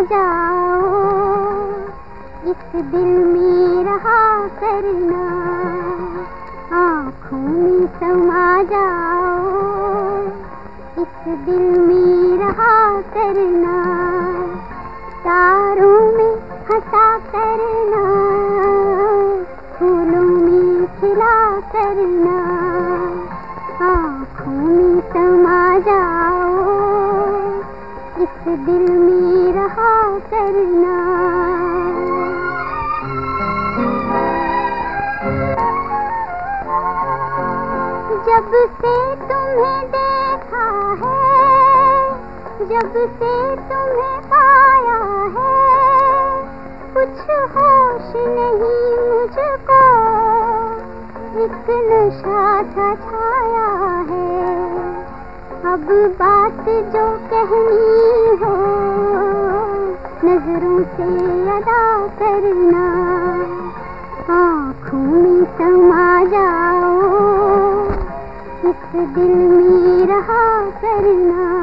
जाओ। इस दिल में रहा करना। आँखों में समा जाओ। इस दिल में रहा करना। तारों में हंसा करना। फूलों में खिला करना। दिल में रहा करना। जब से तुम्हें देखा है, जब से तुम्हें पाया है, कुछ होश नहीं मुझको, एक नशा छाया है। अब बात जो कहनी से अदा करना। आँखों में समा जाओ। इस दिल में रहा करना।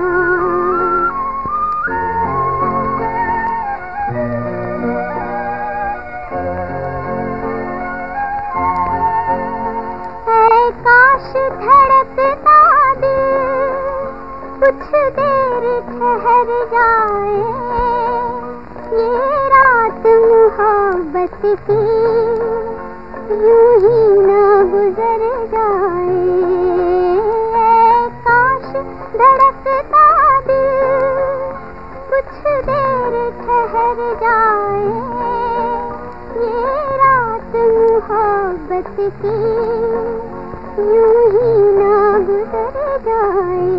काश धड़कता दिल, कुछ देर ठहर जाए। की यूँ ही ना गुजर जाए। काश धड़कता दिल कुछ देर ठहर जाए। ये रात मोहब्बत की यूँ ही ना गुजर जाए।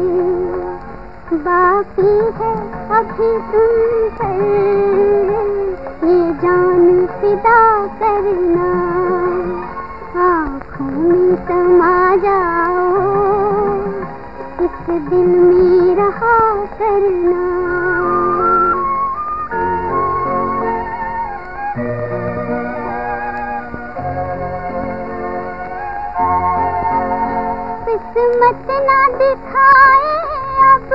बाकी है अभी तुम पर। फिदा करना। आँखों में समा जाओ। इस दिल में रहा करना। किस्मत ना दिखाए अब।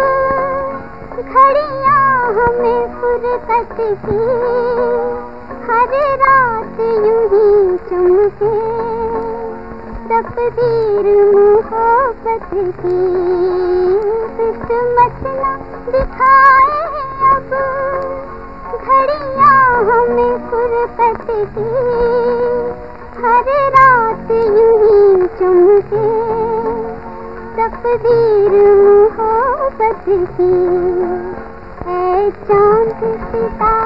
घड़ियाँ हमें फुर्सत की। हर रात यूँ ही चमके। तकदीर मोहब्बत की किस्मत ना दिखाए अब। घड़ियाँ हमें फुर्सत की। हर रात यूँ ही चमके। तकदीर मोहब्बत की। है चाँद सितारों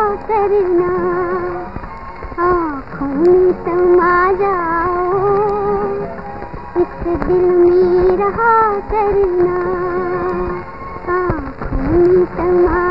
करना। आँखों में समा जाओ इस दिल में रहा करना। आँखों में समा